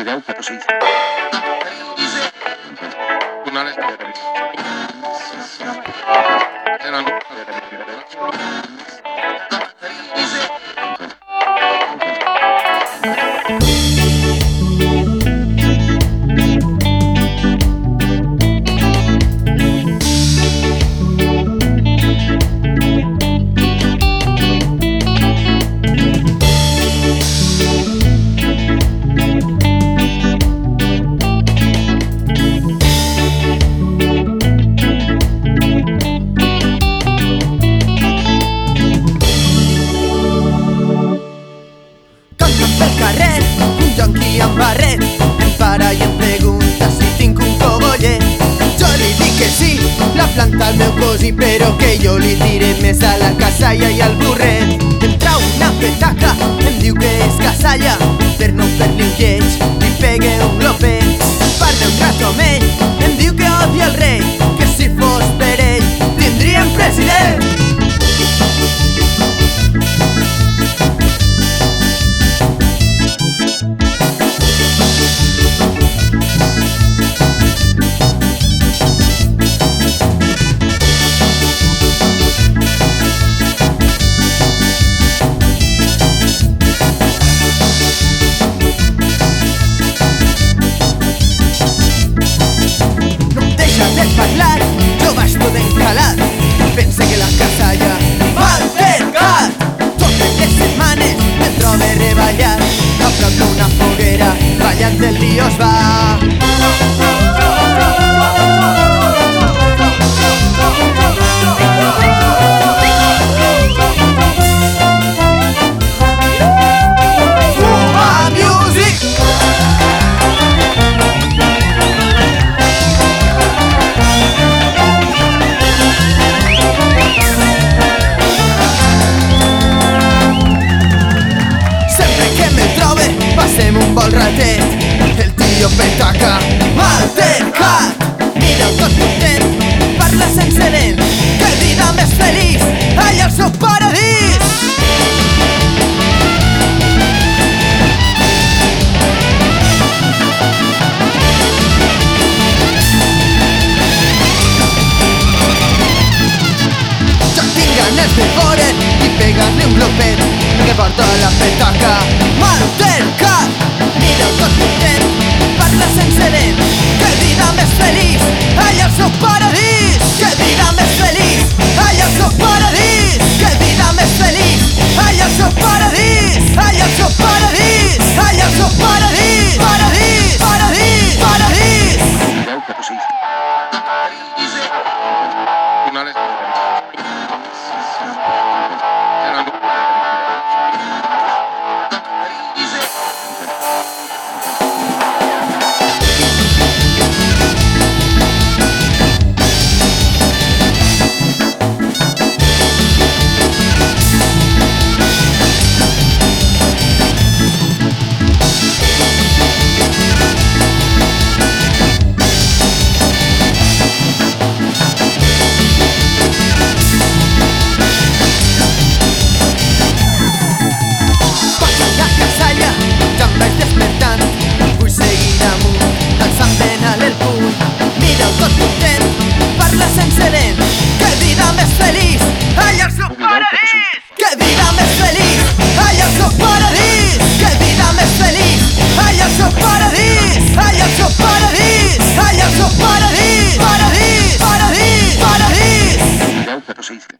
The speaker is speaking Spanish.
Miguel, pero pero que yo le tiré mesa a la casa y ahí al burrero. Pensé que la casa ya va cerca Donde tres semanes dentro de revallar Hablando una foguera Vayan del Dios va. Bólrate, el tío petaca Maltercat, mira content, parla sense dent Que el dinar més feliç, allà al seu paradís. Ja tinc ganes de veure't i pegar-li un glopet que porta la petaca Maltercat don't look within Safety.